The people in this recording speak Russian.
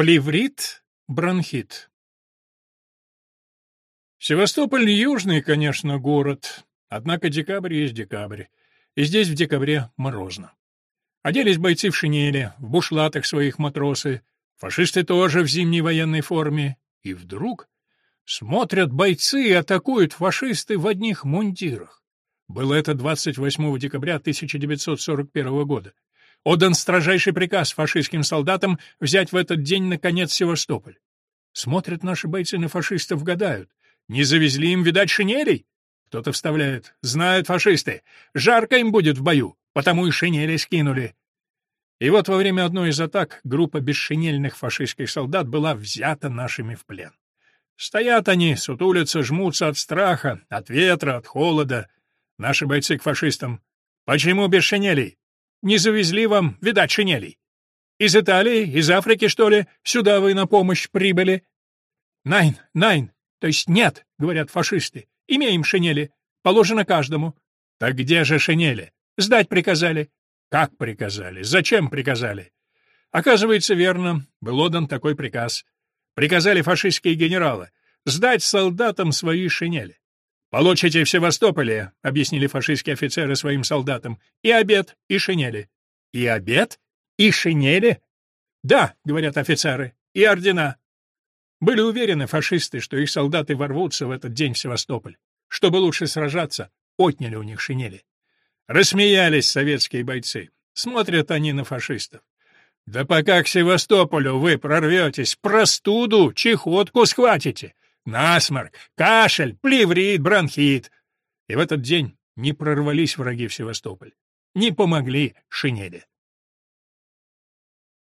Плеврит, бронхит. Севастополь южный, конечно, город, однако декабрь есть декабрь, и здесь в декабре морозно. Оделись бойцы в шинели, в бушлатах своих матросы, фашисты тоже в зимней военной форме, и вдруг смотрят бойцы и атакуют фашисты в одних мундирах. Было это 28 декабря 1941 года. Отдан строжайший приказ фашистским солдатам взять в этот день, наконец, Севастополь. Смотрят наши бойцы на фашистов, гадают. Не завезли им, видать, шинелей? Кто-то вставляет. Знают фашисты. Жарко им будет в бою, потому и шинели скинули. И вот во время одной из атак группа бесшинельных фашистских солдат была взята нашими в плен. Стоят они, сутулятся, жмутся от страха, от ветра, от холода. Наши бойцы к фашистам. «Почему без шинелей? Не завезли вам, видать, шинелей. Из Италии, из Африки, что ли, сюда вы на помощь прибыли? Найн, найн, то есть нет, говорят фашисты. Имеем шинели, положено каждому. Так где же шинели? Сдать приказали. Как приказали? Зачем приказали? Оказывается, верно, был отдан такой приказ. Приказали фашистские генералы сдать солдатам свои шинели. «Получите в Севастополе», — объяснили фашистские офицеры своим солдатам, — «и обед, и шинели». «И обед? И шинели?» «Да», — говорят офицеры, — «и ордена». Были уверены фашисты, что их солдаты ворвутся в этот день в Севастополь. Чтобы лучше сражаться, отняли у них шинели. Рассмеялись советские бойцы. Смотрят они на фашистов. «Да пока к Севастополю вы прорветесь, простуду, чехотку схватите насморк, кашель, плеврит, бронхит. И в этот день не прорвались враги в Севастополь. Не помогли шинели.